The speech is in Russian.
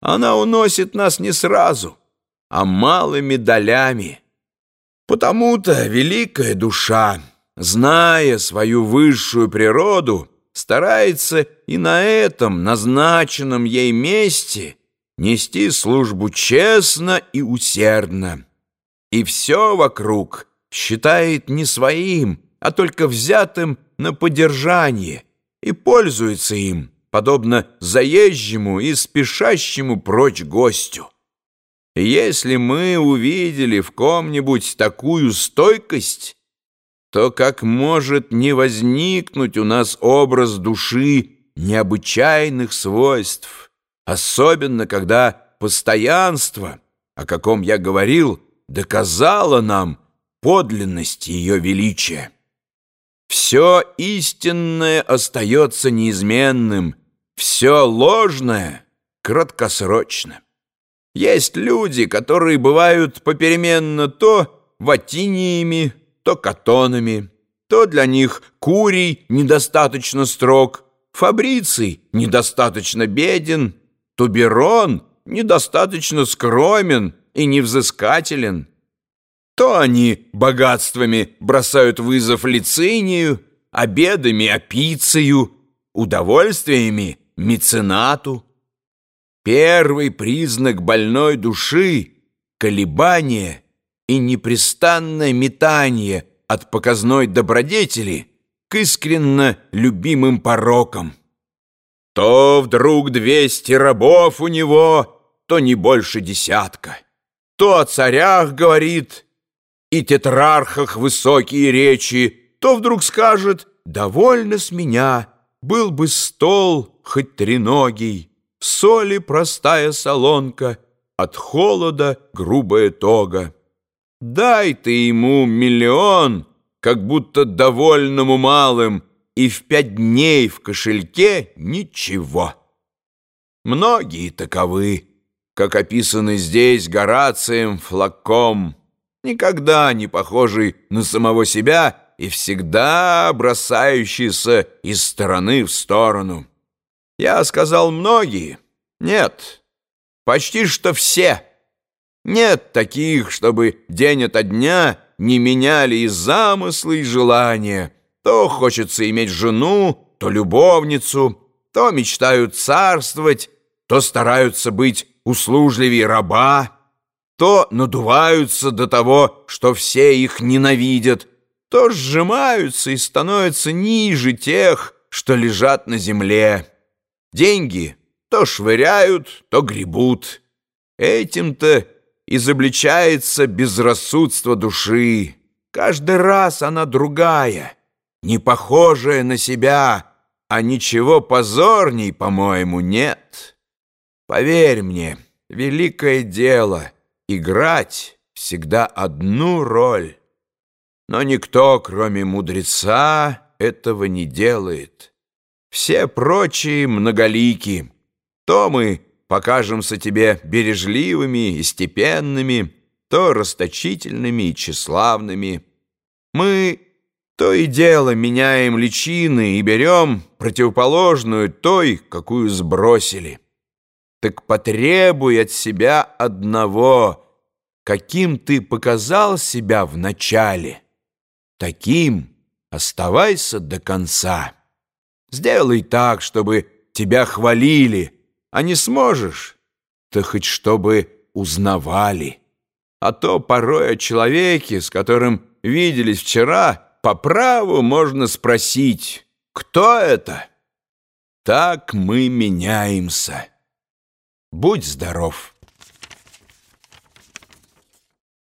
она уносит нас не сразу, а малыми долями. Потому-то великая душа, зная свою высшую природу, старается и на этом назначенном ей месте нести службу честно и усердно. И все вокруг считает не своим, а только взятым на поддержание и пользуется им, подобно заезжему и спешащему прочь гостю. Если мы увидели в ком-нибудь такую стойкость, то как может не возникнуть у нас образ души необычайных свойств, особенно когда постоянство, о каком я говорил, доказало нам подлинность ее величия. Все истинное остается неизменным, все ложное — краткосрочно. Есть люди, которые бывают попеременно то ватиниями, то катонами, то для них Курий недостаточно строг, Фабриций недостаточно беден, Туберон недостаточно скромен и невзыскателен. То они богатствами бросают вызов лицинию, обедами апицию, удовольствиями меценату. Первый признак больной души — колебание и непрестанное метание от показной добродетели к искренно любимым порокам. То вдруг двести рабов у него, то не больше десятка. То о царях говорит и тетрархах высокие речи, то вдруг скажет «довольно с меня, был бы стол хоть треногий» соли простая солонка, от холода грубая тога. Дай ты ему миллион, как будто довольному малым, и в пять дней в кошельке ничего. Многие таковы, как описаны здесь Горацием Флаком, никогда не похожий на самого себя и всегда бросающийся из стороны в сторону. Я сказал многие. Нет, почти что все. Нет таких, чтобы день ото дня не меняли и замыслы, и желания. То хочется иметь жену, то любовницу, то мечтают царствовать, то стараются быть услужливее раба, то надуваются до того, что все их ненавидят, то сжимаются и становятся ниже тех, что лежат на земле. Деньги то швыряют, то гребут. Этим-то изобличается безрассудство души. Каждый раз она другая, не похожая на себя, а ничего позорней, по-моему, нет. Поверь мне, великое дело — играть всегда одну роль. Но никто, кроме мудреца, этого не делает. Все прочие многолики. То мы покажемся тебе бережливыми и степенными, то расточительными и тщеславными. Мы то и дело меняем личины и берем противоположную той, какую сбросили. Так потребуй от себя одного, каким ты показал себя в начале, таким оставайся до конца». Сделай так, чтобы тебя хвалили, а не сможешь, то хоть чтобы узнавали. А то порой о человеке, с которым виделись вчера, по праву можно спросить, кто это? Так мы меняемся. Будь здоров.